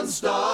non-stop.